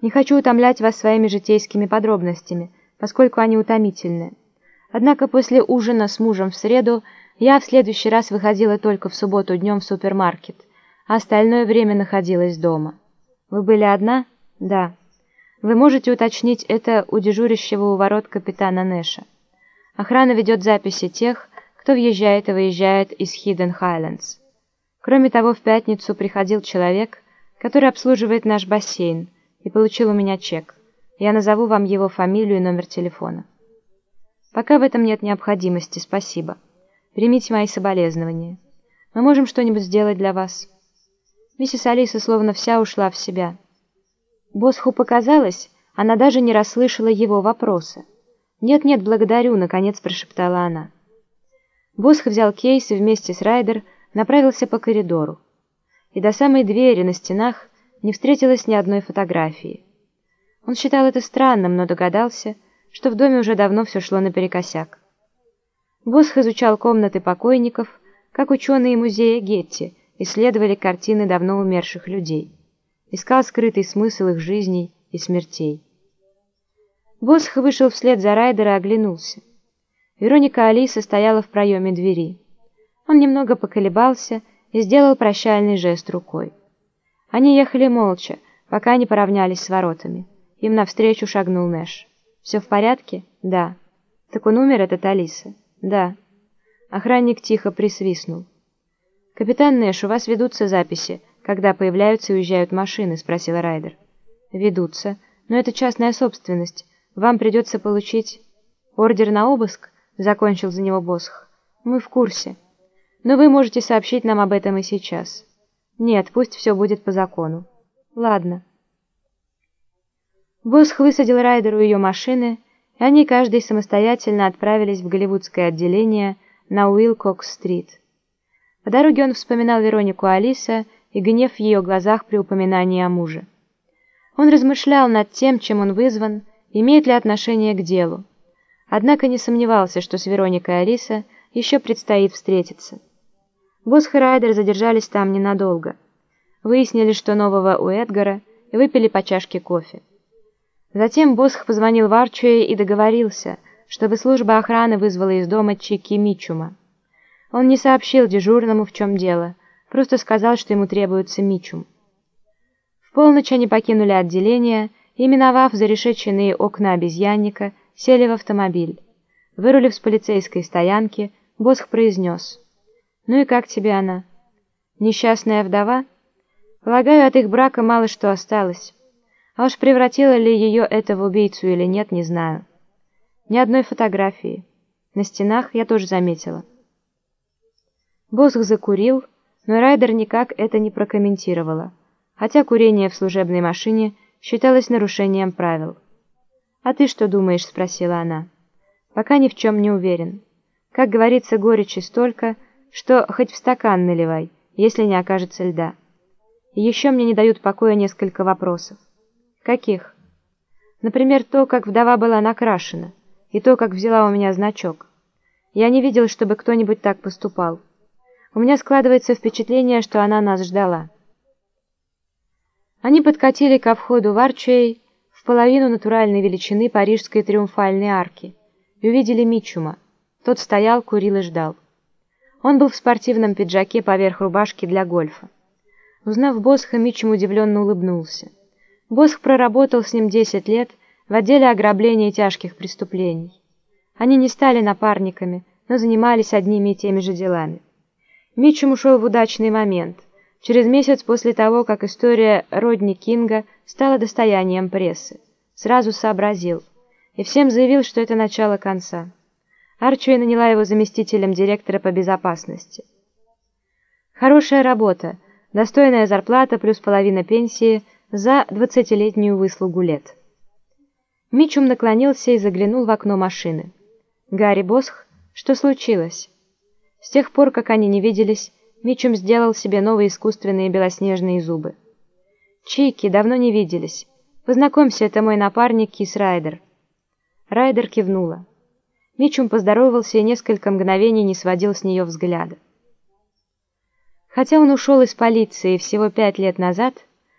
Не хочу утомлять вас своими житейскими подробностями, поскольку они утомительны. Однако после ужина с мужем в среду я в следующий раз выходила только в субботу днем в супермаркет, а остальное время находилась дома. Вы были одна? Да. Вы можете уточнить это у дежурящего у ворот капитана Нэша. Охрана ведет записи тех, кто въезжает и выезжает из Хидден Хайлендс. Кроме того, в пятницу приходил человек, который обслуживает наш бассейн, и получил у меня чек. Я назову вам его фамилию и номер телефона. Пока в этом нет необходимости, спасибо. Примите мои соболезнования. Мы можем что-нибудь сделать для вас. Миссис Алиса словно вся ушла в себя. Босху показалось, она даже не расслышала его вопроса. «Нет-нет, благодарю», — наконец прошептала она. Босх взял кейс и вместе с Райдер направился по коридору. И до самой двери на стенах не встретилось ни одной фотографии. Он считал это странным, но догадался, что в доме уже давно все шло наперекосяк. Босх изучал комнаты покойников, как ученые музея Гетти исследовали картины давно умерших людей искал скрытый смысл их жизней и смертей. Босх вышел вслед за Райдера и оглянулся. Вероника Алиса стояла в проеме двери. Он немного поколебался и сделал прощальный жест рукой. Они ехали молча, пока не поравнялись с воротами. Им навстречу шагнул Нэш. «Все в порядке?» «Да». «Так он умер, этот Алиса?» «Да». Охранник тихо присвистнул. «Капитан Нэш, у вас ведутся записи когда появляются и уезжают машины?» — спросил Райдер. «Ведутся. Но это частная собственность. Вам придется получить...» «Ордер на обыск?» — закончил за него Босх. «Мы в курсе. Но вы можете сообщить нам об этом и сейчас». «Нет, пусть все будет по закону». «Ладно». Босх высадил Райдеру ее машины, и они каждый самостоятельно отправились в голливудское отделение на Уилкокс-стрит. По дороге он вспоминал Веронику Алиса и гнев в ее глазах при упоминании о муже. Он размышлял над тем, чем он вызван, имеет ли отношение к делу. Однако не сомневался, что с Вероникой Алиса еще предстоит встретиться. Босх и Райдер задержались там ненадолго. Выяснили, что нового у Эдгара, и выпили по чашке кофе. Затем Босх позвонил в Арчуэ и договорился, чтобы служба охраны вызвала из дома Чики Мичума. Он не сообщил дежурному, в чем дело, просто сказал, что ему требуется Мичум. В полночь они покинули отделение и, миновав зарешеченные окна обезьянника, сели в автомобиль. Вырулив с полицейской стоянки, Босх произнес. «Ну и как тебе она?» «Несчастная вдова?» «Полагаю, от их брака мало что осталось. А уж превратила ли ее это в убийцу или нет, не знаю. Ни одной фотографии. На стенах я тоже заметила». Босх закурил, но Райдер никак это не прокомментировала, хотя курение в служебной машине считалось нарушением правил. «А ты что думаешь?» — спросила она. «Пока ни в чем не уверен. Как говорится, горечи столько, что хоть в стакан наливай, если не окажется льда. Еще мне не дают покоя несколько вопросов. Каких? Например, то, как вдова была накрашена, и то, как взяла у меня значок. Я не видел, чтобы кто-нибудь так поступал. У меня складывается впечатление, что она нас ждала. Они подкатили ко входу в Арчей в половину натуральной величины парижской триумфальной арки и увидели Мичума. Тот стоял, курил и ждал. Он был в спортивном пиджаке поверх рубашки для гольфа. Узнав Босха, Мичум удивленно улыбнулся. Босх проработал с ним 10 лет в отделе ограбления тяжких преступлений. Они не стали напарниками, но занимались одними и теми же делами. Митчем ушел в удачный момент, через месяц после того, как история Родни Кинга стала достоянием прессы. Сразу сообразил и всем заявил, что это начало конца. Арчуэ наняла его заместителем директора по безопасности. Хорошая работа, достойная зарплата плюс половина пенсии за двадцатилетнюю выслугу лет. Мичум наклонился и заглянул в окно машины. «Гарри Босх, что случилось?» С тех пор, как они не виделись, Мичум сделал себе новые искусственные белоснежные зубы. «Чики, давно не виделись. Познакомься, это мой напарник Кис Райдер». Райдер кивнула. Мичум поздоровался и несколько мгновений не сводил с нее взгляда. Хотя он ушел из полиции всего пять лет назад,